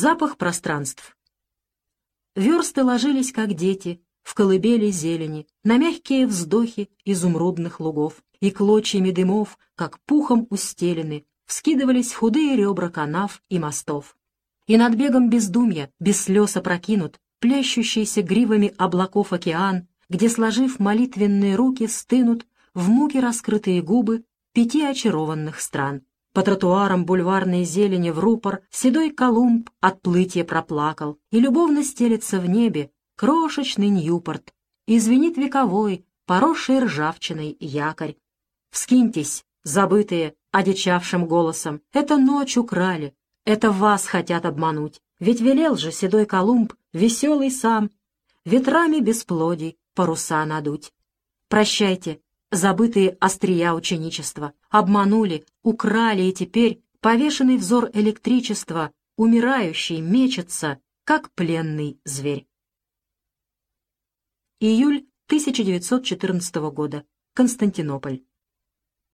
Запах пространств. Версты ложились, как дети, в колыбели зелени, на мягкие вздохи изумрудных лугов, и клочьями дымов, как пухом устелены, вскидывались худые ребра канав и мостов. И над бегом бездумья, без слез опрокинут, плещущийся гривами облаков океан, где, сложив молитвенные руки, стынут в муке раскрытые губы пяти очарованных стран. По тротуарам бульварной зелени в рупор седой Колумб от плытья проплакал, и любовно стелется в небе крошечный Ньюпорт, и звенит вековой, поросший ржавчиной якорь. Вскиньтесь, забытые, одичавшим голосом, это ночь украли, это вас хотят обмануть, ведь велел же седой Колумб, веселый сам, ветрами бесплодий паруса надуть. Прощайте, забытые острия ученичества, обманули, украли, и теперь повешенный взор электричества, умирающий, мечется, как пленный зверь. Июль 1914 года. Константинополь.